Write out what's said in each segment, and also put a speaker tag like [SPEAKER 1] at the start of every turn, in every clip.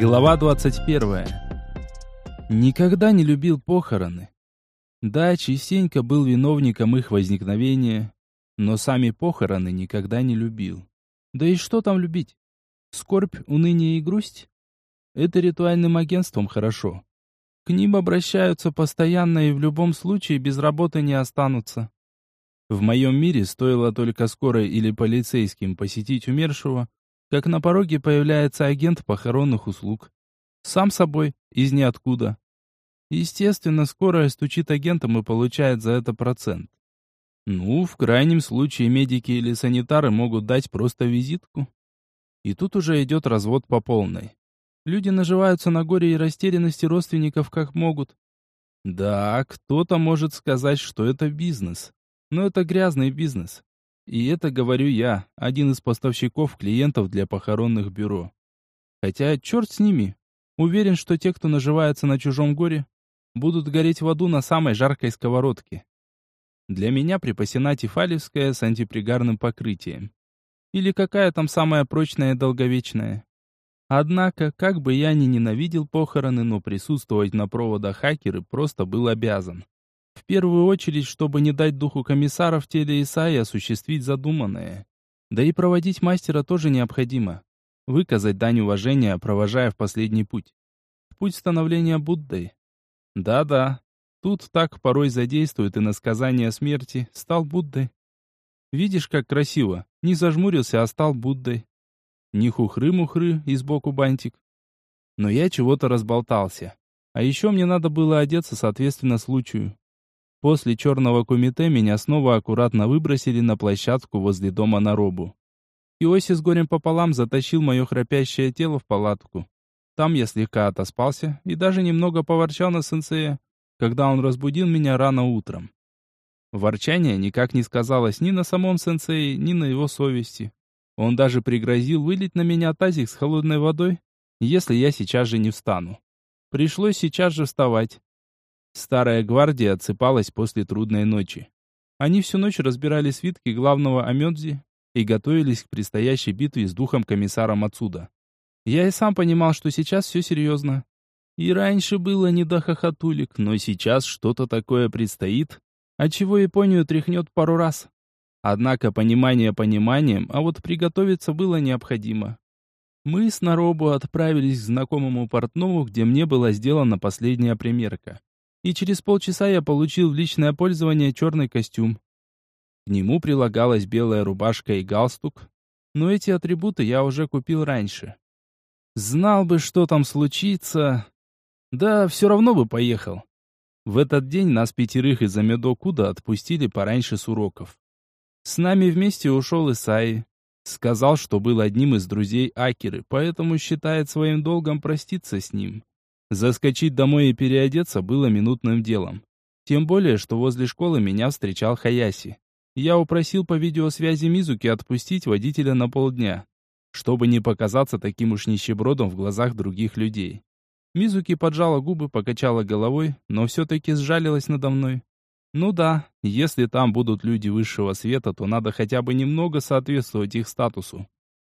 [SPEAKER 1] Глава 21. Никогда не любил похороны. Да, частенько был виновником их возникновения, но сами похороны никогда не любил. Да и что там любить? Скорбь, уныние и грусть? Это ритуальным агентством хорошо. К ним обращаются постоянно и в любом случае без работы не останутся. В моем мире стоило только скорой или полицейским посетить умершего, как на пороге появляется агент похоронных услуг. Сам собой, из ниоткуда. Естественно, скорая стучит агентам и получает за это процент. Ну, в крайнем случае медики или санитары могут дать просто визитку. И тут уже идет развод по полной. Люди наживаются на горе и растерянности родственников как могут. Да, кто-то может сказать, что это бизнес. Но это грязный бизнес. И это говорю я, один из поставщиков клиентов для похоронных бюро. Хотя черт с ними. Уверен, что те, кто наживается на чужом горе, будут гореть в аду на самой жаркой сковородке. Для меня припасена тефалевская с антипригарным покрытием. Или какая там самая прочная и долговечная. Однако, как бы я ни ненавидел похороны, но присутствовать на проводах хакеры просто был обязан. В первую очередь, чтобы не дать духу комиссара в теле Исаи осуществить задуманное. Да и проводить мастера тоже необходимо. Выказать дань уважения, провожая в последний путь. В путь становления Буддой. Да-да, тут так порой задействует и на сказание смерти, стал Буддой. Видишь, как красиво, не зажмурился, а стал Буддой. Не хухры-мухры и сбоку бантик. Но я чего-то разболтался. А еще мне надо было одеться соответственно случаю. После черного кумите меня снова аккуратно выбросили на площадку возле дома на робу. Иоси с горем пополам затащил мое храпящее тело в палатку. Там я слегка отоспался и даже немного поворчал на сенсея, когда он разбудил меня рано утром. Ворчание никак не сказалось ни на самом сенсее, ни на его совести. Он даже пригрозил вылить на меня тазик с холодной водой, если я сейчас же не встану. Пришлось сейчас же вставать. Старая гвардия отсыпалась после трудной ночи. Они всю ночь разбирали свитки главного Амёдзи и готовились к предстоящей битве с духом комиссаром отсюда. Я и сам понимал, что сейчас все серьезно. И раньше было не до хохотулик, но сейчас что-то такое предстоит, отчего Японию тряхнет пару раз. Однако понимание пониманием, а вот приготовиться было необходимо. Мы с Наробу отправились к знакомому портному, где мне была сделана последняя примерка и через полчаса я получил в личное пользование черный костюм. К нему прилагалась белая рубашка и галстук, но эти атрибуты я уже купил раньше. Знал бы, что там случится... Да, все равно бы поехал. В этот день нас пятерых из Амедокуда отпустили пораньше с уроков. С нами вместе ушел Исаи. Сказал, что был одним из друзей Акеры, поэтому считает своим долгом проститься с ним. Заскочить домой и переодеться было минутным делом. Тем более, что возле школы меня встречал Хаяси. Я упросил по видеосвязи Мизуки отпустить водителя на полдня, чтобы не показаться таким уж нищебродом в глазах других людей. Мизуки поджала губы, покачала головой, но все-таки сжалилась надо мной. Ну да, если там будут люди высшего света, то надо хотя бы немного соответствовать их статусу.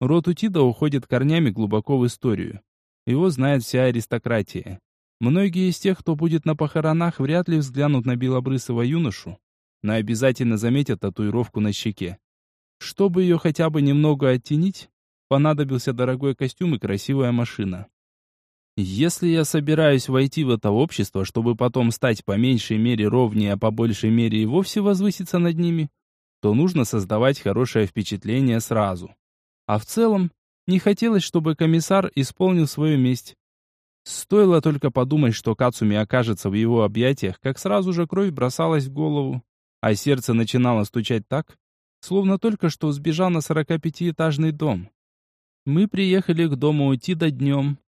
[SPEAKER 1] Род Утида уходит корнями глубоко в историю. Его знает вся аристократия. Многие из тех, кто будет на похоронах, вряд ли взглянут на белобрысого юношу, но обязательно заметят татуировку на щеке. Чтобы ее хотя бы немного оттенить, понадобился дорогой костюм и красивая машина. Если я собираюсь войти в это общество, чтобы потом стать по меньшей мере ровнее, а по большей мере и вовсе возвыситься над ними, то нужно создавать хорошее впечатление сразу. А в целом, не хотелось, чтобы комиссар исполнил свою месть. Стоило только подумать, что Кацуми окажется в его объятиях, как сразу же кровь бросалась в голову, а сердце начинало стучать так, словно только что сбежал на 45-этажный дом. Мы приехали к дому уйти до днем.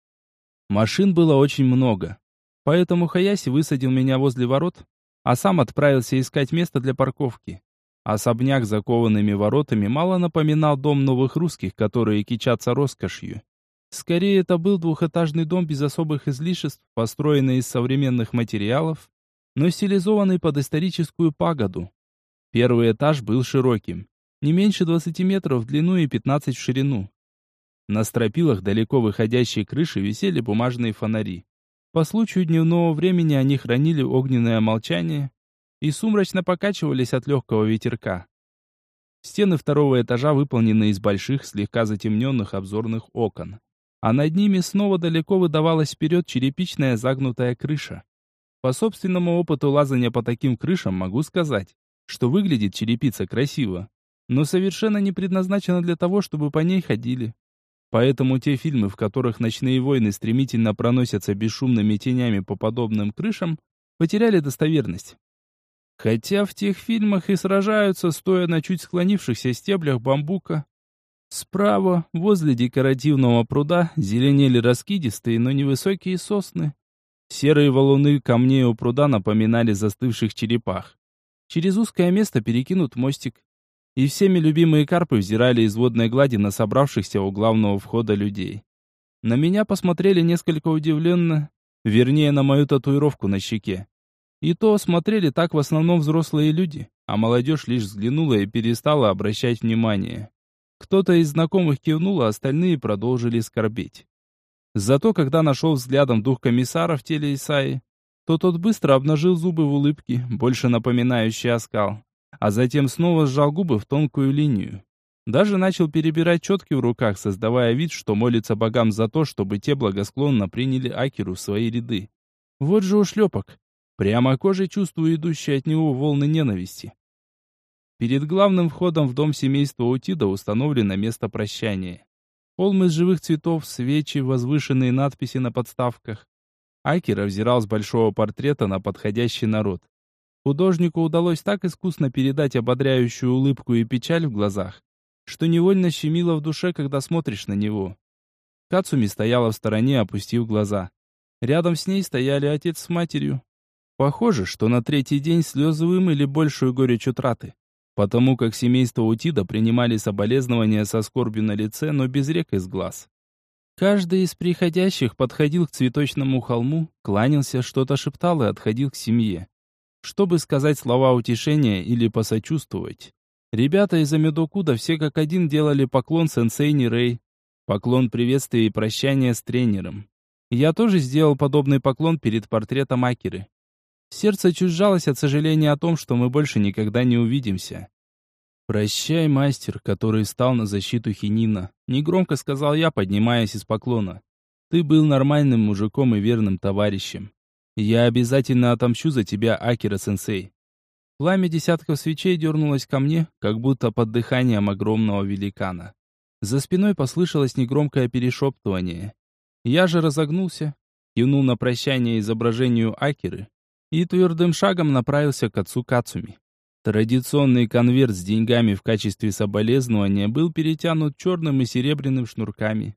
[SPEAKER 1] Машин было очень много, поэтому Хаяси высадил меня возле ворот, а сам отправился искать место для парковки. Особняк с закованными воротами мало напоминал дом новых русских, которые кичатся роскошью. Скорее, это был двухэтажный дом без особых излишеств, построенный из современных материалов, но стилизованный под историческую пагоду. Первый этаж был широким, не меньше 20 метров в длину и 15 в ширину. На стропилах далеко выходящей крыши висели бумажные фонари. По случаю дневного времени они хранили огненное молчание и сумрачно покачивались от легкого ветерка. Стены второго этажа выполнены из больших, слегка затемненных обзорных окон. А над ними снова далеко выдавалась вперед черепичная загнутая крыша. По собственному опыту лазания по таким крышам могу сказать, что выглядит черепица красиво, но совершенно не предназначена для того, чтобы по ней ходили. Поэтому те фильмы, в которых ночные войны стремительно проносятся бесшумными тенями по подобным крышам, потеряли достоверность. Хотя в тех фильмах и сражаются, стоя на чуть склонившихся стеблях бамбука. Справа, возле декоративного пруда, зеленели раскидистые, но невысокие сосны. Серые валуны камней у пруда напоминали застывших черепах. Через узкое место перекинут мостик и всеми любимые карпы взирали из водной глади на собравшихся у главного входа людей. На меня посмотрели несколько удивленно, вернее, на мою татуировку на щеке. И то смотрели так в основном взрослые люди, а молодежь лишь взглянула и перестала обращать внимание. Кто-то из знакомых кивнул, а остальные продолжили скорбеть. Зато когда нашел взглядом дух комиссара в теле Исаи, то тот быстро обнажил зубы в улыбке, больше напоминающей оскал а затем снова сжал губы в тонкую линию. Даже начал перебирать четки в руках, создавая вид, что молится богам за то, чтобы те благосклонно приняли Акеру в свои ряды. Вот же ушлепок. Прямо кожей чувствую идущие от него волны ненависти. Перед главным входом в дом семейства Утида установлено место прощания. Холм из живых цветов, свечи, возвышенные надписи на подставках. Акера взирал с большого портрета на подходящий народ. Художнику удалось так искусно передать ободряющую улыбку и печаль в глазах, что невольно щемило в душе, когда смотришь на него. Кацуми стояла в стороне, опустив глаза. Рядом с ней стояли отец с матерью. Похоже, что на третий день слезы вымыли большую горечь утраты, потому как семейство Утида принимали соболезнования со скорбью на лице, но без рек из глаз. Каждый из приходящих подходил к цветочному холму, кланялся, что-то шептал и отходил к семье чтобы сказать слова утешения или посочувствовать. Ребята из Амедокуда все как один делали поклон сенсей Нирей, поклон приветствия и прощания с тренером. Я тоже сделал подобный поклон перед портретом Акеры. Сердце чуть сжалось от сожаления о том, что мы больше никогда не увидимся. «Прощай, мастер, который стал на защиту Хинина», — негромко сказал я, поднимаясь из поклона. «Ты был нормальным мужиком и верным товарищем. Я обязательно отомщу за тебя, Акира-сенсей. Пламя десятков свечей дернулось ко мне, как будто под дыханием огромного великана. За спиной послышалось негромкое перешептывание. Я же разогнулся, кивнул на прощание изображению Акиры и твердым шагом направился к отцу Кацуми. Традиционный конверт с деньгами в качестве соболезнования был перетянут черным и серебряным шнурками.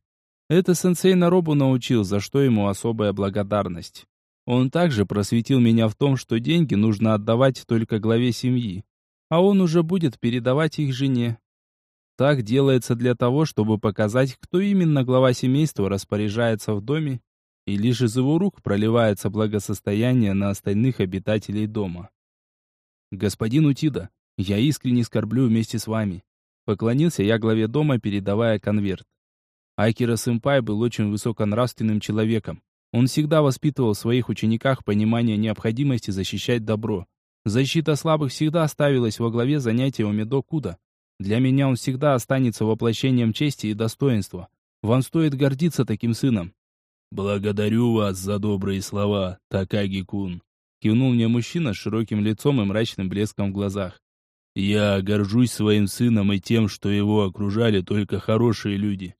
[SPEAKER 1] Это сенсей Наробу научил, за что ему особая благодарность. Он также просветил меня в том, что деньги нужно отдавать только главе семьи, а он уже будет передавать их жене. Так делается для того, чтобы показать, кто именно глава семейства распоряжается в доме, и лишь из его рук проливается благосостояние на остальных обитателей дома. «Господин Утида, я искренне скорблю вместе с вами», поклонился я главе дома, передавая конверт. Акира-сэмпай был очень высоконравственным человеком, он всегда воспитывал в своих учениках понимание необходимости защищать добро. Защита слабых всегда ставилась во главе занятия у Медо Куда. Для меня он всегда останется воплощением чести и достоинства. Вам стоит гордиться таким сыном. «Благодарю вас за добрые слова, Такаги-кун», кивнул мне мужчина с широким лицом и мрачным блеском в глазах. «Я горжусь своим сыном и тем, что его окружали только хорошие люди».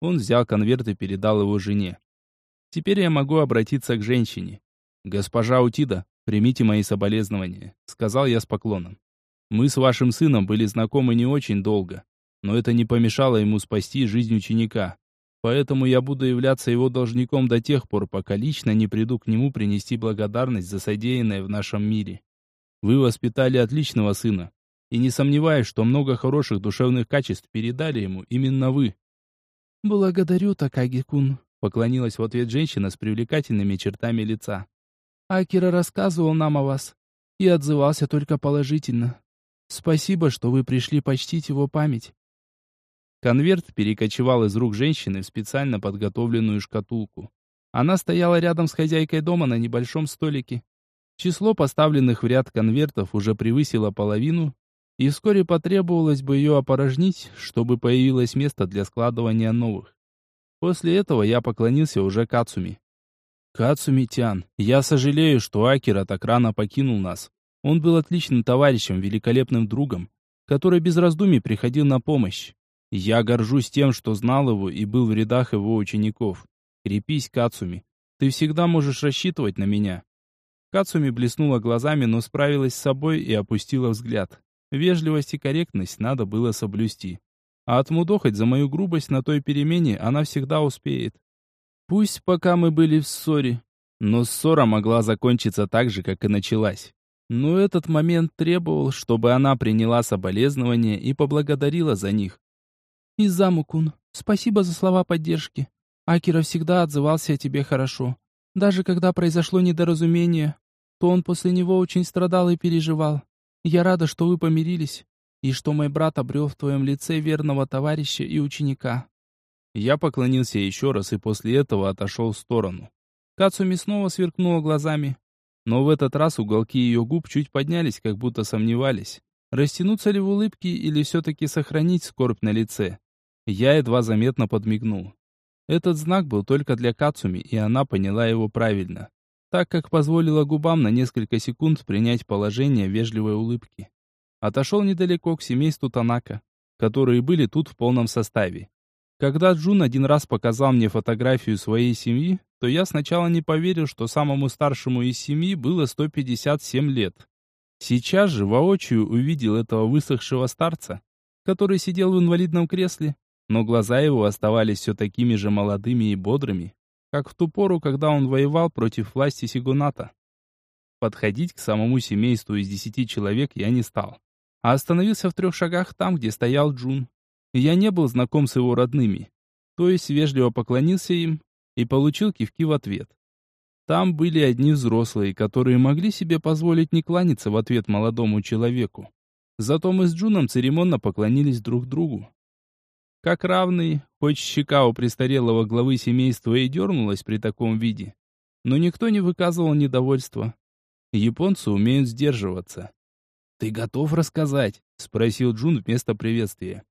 [SPEAKER 1] Он взял конверт и передал его жене. Теперь я могу обратиться к женщине. «Госпожа Утида, примите мои соболезнования», — сказал я с поклоном. «Мы с вашим сыном были знакомы не очень долго, но это не помешало ему спасти жизнь ученика. Поэтому я буду являться его должником до тех пор, пока лично не приду к нему принести благодарность за содеянное в нашем мире. Вы воспитали отличного сына, и не сомневаюсь, что много хороших душевных качеств передали ему именно вы». «Благодарю, Такаги-кун», Поклонилась в ответ женщина с привлекательными чертами лица. Акира рассказывал нам о вас и отзывался только положительно. Спасибо, что вы пришли почтить его память. Конверт перекочевал из рук женщины в специально подготовленную шкатулку. Она стояла рядом с хозяйкой дома на небольшом столике. Число поставленных в ряд конвертов уже превысило половину, и вскоре потребовалось бы ее опорожнить, чтобы появилось место для складывания новых. После этого я поклонился уже Кацуми. «Кацуми-тян, я сожалею, что Акира так рано покинул нас. Он был отличным товарищем, великолепным другом, который без раздумий приходил на помощь. Я горжусь тем, что знал его и был в рядах его учеников. Крепись, Кацуми. Ты всегда можешь рассчитывать на меня. Кацуми блеснула глазами, но справилась с собой и опустила взгляд. Вежливость и корректность надо было соблюсти. А отмудохать за мою грубость на той перемене она всегда успеет. Пусть пока мы были в ссоре, но ссора могла закончиться так же, как и началась. Но этот момент требовал, чтобы она приняла соболезнования и поблагодарила за них. «Изаму-кун, спасибо за слова поддержки. Акира всегда отзывался о тебе хорошо. Даже когда произошло недоразумение, то он после него очень страдал и переживал. Я рада, что вы помирились, и что мой брат обрел в твоем лице верного товарища и ученика». Я поклонился еще раз и после этого отошел в сторону. Кацуми снова сверкнула глазами, но в этот раз уголки ее губ чуть поднялись, как будто сомневались, растянуться ли в улыбке или все-таки сохранить скорбь на лице. Я едва заметно подмигнул. Этот знак был только для Кацуми, и она поняла его правильно, так как позволила губам на несколько секунд принять положение вежливой улыбки. Отошел недалеко к семейству Танака, которые были тут в полном составе. Когда Джун один раз показал мне фотографию своей семьи, то я сначала не поверил, что самому старшему из семьи было 157 лет. Сейчас же воочию увидел этого высохшего старца, который сидел в инвалидном кресле, но глаза его оставались все такими же молодыми и бодрыми, как в ту пору, когда он воевал против власти Сигуната. Подходить к самому семейству из десяти человек я не стал, а остановился в трех шагах там, где стоял Джун. Я не был знаком с его родными, то есть вежливо поклонился им и получил кивки в ответ. Там были одни взрослые, которые могли себе позволить не кланяться в ответ молодому человеку. Зато мы с Джуном церемонно поклонились друг другу, как равный, хоть щека у престарелого главы семейства и дернулась при таком виде, но никто не выказывал недовольства. Японцы умеют сдерживаться. «Ты готов рассказать?» — спросил Джун вместо приветствия.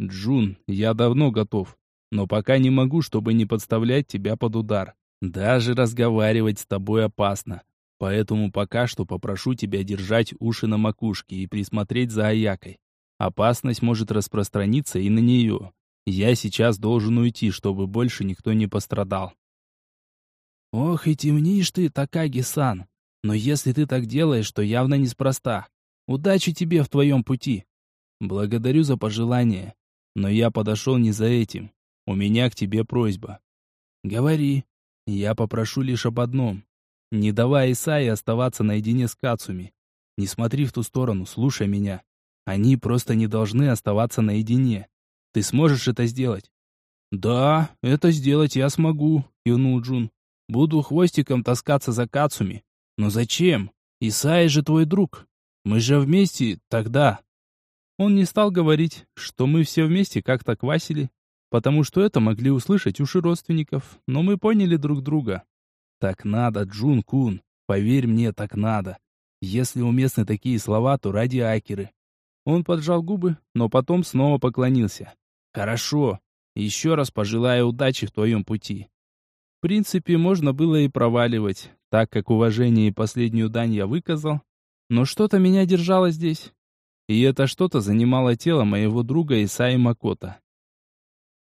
[SPEAKER 1] «Джун, я давно готов, но пока не могу, чтобы не подставлять тебя под удар. Даже разговаривать с тобой опасно, поэтому пока что попрошу тебя держать уши на макушке и присмотреть за Аякой. Опасность может распространиться и на нее. Я сейчас должен уйти, чтобы больше никто не пострадал. Ох, и темнишь ты, Такаги-сан. Но если ты так делаешь, то явно неспроста. Удачи тебе в твоем пути. Благодарю за пожелание. Но я подошел не за этим. У меня к тебе просьба. Говори. Я попрошу лишь об одном. Не давай Исаи оставаться наедине с Кацуми. Не смотри в ту сторону, слушай меня. Они просто не должны оставаться наедине. Ты сможешь это сделать?» «Да, это сделать я смогу», — кивнул Джун. «Буду хвостиком таскаться за Кацуми. Но зачем? Исай же твой друг. Мы же вместе тогда». Он не стал говорить, что мы все вместе как-то квасили, потому что это могли услышать уши родственников, но мы поняли друг друга. «Так надо, Джун-кун, поверь мне, так надо. Если уместны такие слова, то ради Акеры. Он поджал губы, но потом снова поклонился. «Хорошо. Еще раз пожелаю удачи в твоем пути». В принципе, можно было и проваливать, так как уважение и последнюю дань я выказал. Но что-то меня держало здесь. И это что-то занимало тело моего друга Исаи Макота.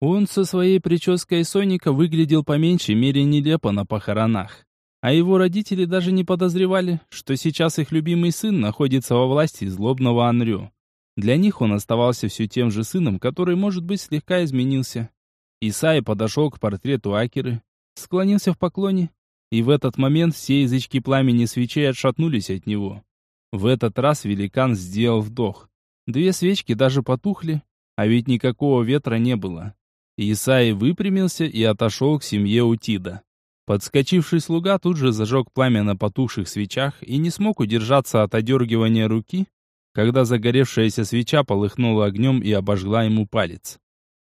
[SPEAKER 1] Он со своей прической Соника выглядел по меньшей мере нелепо на похоронах. А его родители даже не подозревали, что сейчас их любимый сын находится во власти злобного Анрю. Для них он оставался все тем же сыном, который, может быть, слегка изменился. Исай подошел к портрету Акеры, склонился в поклоне, и в этот момент все язычки пламени свечей отшатнулись от него. В этот раз великан сделал вдох. Две свечки даже потухли, а ведь никакого ветра не было. Исаи выпрямился и отошел к семье Утида. Подскочивший слуга тут же зажег пламя на потухших свечах и не смог удержаться от одергивания руки, когда загоревшаяся свеча полыхнула огнем и обожгла ему палец.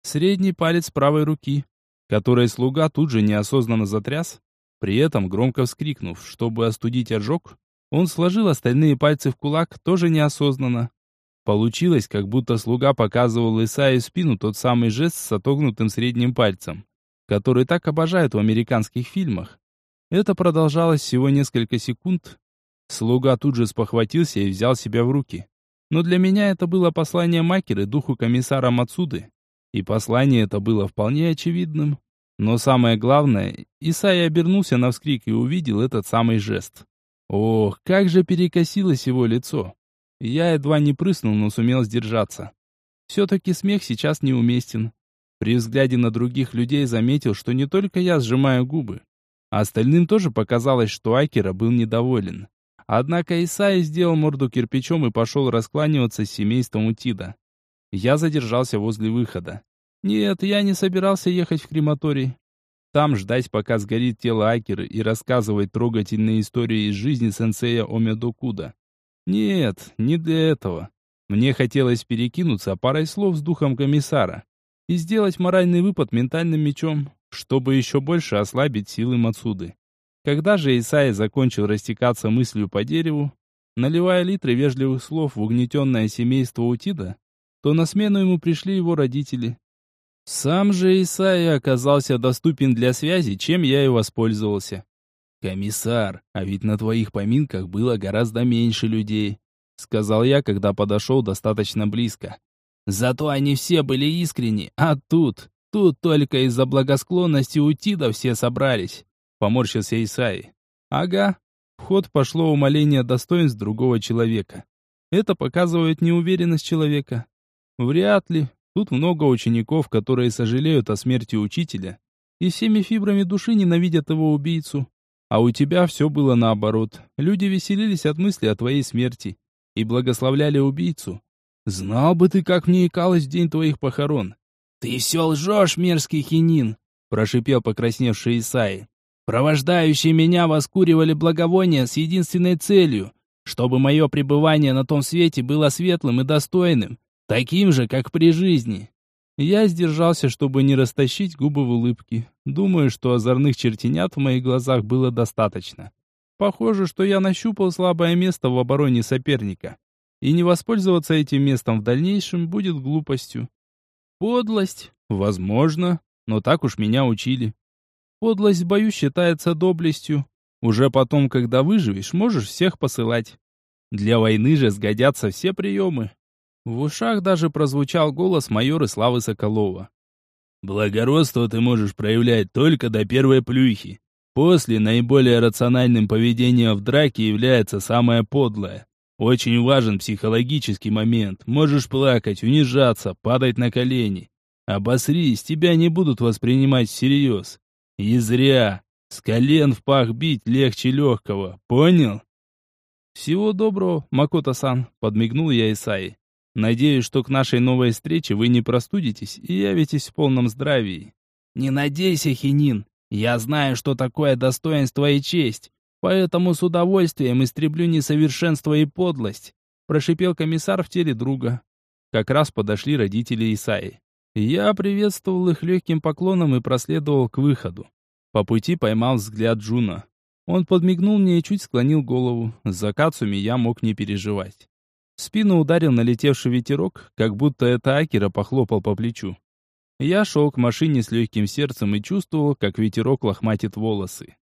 [SPEAKER 1] средний палец правой руки, который слуга тут же неосознанно затряс, при этом громко вскрикнув, чтобы остудить ожог, он сложил остальные пальцы в кулак, тоже неосознанно. Получилось, как будто слуга показывал Исаию спину тот самый жест с отогнутым средним пальцем, который так обожают в американских фильмах. Это продолжалось всего несколько секунд. Слуга тут же спохватился и взял себя в руки. Но для меня это было послание Макеры духу комиссара Мацуды. И послание это было вполне очевидным. Но самое главное, Исайя обернулся на вскрик и увидел этот самый жест. Ох, как же перекосилось его лицо. Я едва не прыснул, но сумел сдержаться. Все-таки смех сейчас неуместен. При взгляде на других людей заметил, что не только я сжимаю губы. А остальным тоже показалось, что Акера был недоволен. Однако Исаи сделал морду кирпичом и пошел раскланиваться с семейством Утида. Я задержался возле выхода. Нет, я не собирался ехать в крематорий. Там ждать, пока сгорит тело Акеры и рассказывать трогательные истории из жизни сенсея Омедокуда. Нет, не для этого. Мне хотелось перекинуться парой слов с духом комиссара и сделать моральный выпад ментальным мечом, чтобы еще больше ослабить силы Мацуды. Когда же Исаи закончил растекаться мыслью по дереву, наливая литры вежливых слов в угнетенное семейство Утида, то на смену ему пришли его родители. Сам же Исаи оказался доступен для связи, чем я и воспользовался. «Комиссар, а ведь на твоих поминках было гораздо меньше людей», сказал я, когда подошел достаточно близко. «Зато они все были искренни, а тут, тут только из-за благосклонности Утида все собрались. Поморщился Исаи. Ага. В ход пошло умаление достоинств другого человека. Это показывает неуверенность человека. Вряд ли. Тут много учеников, которые сожалеют о смерти учителя и всеми фибрами души ненавидят его убийцу. А у тебя все было наоборот. Люди веселились от мысли о твоей смерти и благословляли убийцу. Знал бы ты, как мне икалось в день твоих похорон. Ты все лжешь, мерзкий хинин, прошипел покрасневший Исаи. Провождающие меня воскуривали благовония с единственной целью, чтобы мое пребывание на том свете было светлым и достойным, таким же, как при жизни. Я сдержался, чтобы не растащить губы в улыбке. Думаю, что озорных чертенят в моих глазах было достаточно. Похоже, что я нащупал слабое место в обороне соперника. И не воспользоваться этим местом в дальнейшем будет глупостью. Подлость? Возможно, но так уж меня учили. Подлость в бою считается доблестью. Уже потом, когда выживешь, можешь всех посылать. Для войны же сгодятся все приемы. В ушах даже прозвучал голос майора Славы Соколова. «Благородство ты можешь проявлять только до первой плюхи. После наиболее рациональным поведением в драке является самое подлое. Очень важен психологический момент. Можешь плакать, унижаться, падать на колени. Обосрись, тебя не будут воспринимать всерьез. И зря. С колен в пах бить легче легкого. Понял? Всего доброго, Макото-сан, подмигнул я Исаи. Надеюсь, что к нашей новой встрече вы не простудитесь и явитесь в полном здравии. Не надейся, Хинин. Я знаю, что такое достоинство и честь, поэтому с удовольствием истреблю несовершенство и подлость, прошипел комиссар в теле друга. Как раз подошли родители Исаи. Я приветствовал их легким поклоном и проследовал к выходу. По пути поймал взгляд Джуна. Он подмигнул мне и чуть склонил голову. За Кацуми я мог не переживать. В спину ударил налетевший ветерок, как будто это Акера похлопал по плечу. Я шел к машине с легким сердцем и чувствовал, как ветерок лохматит волосы.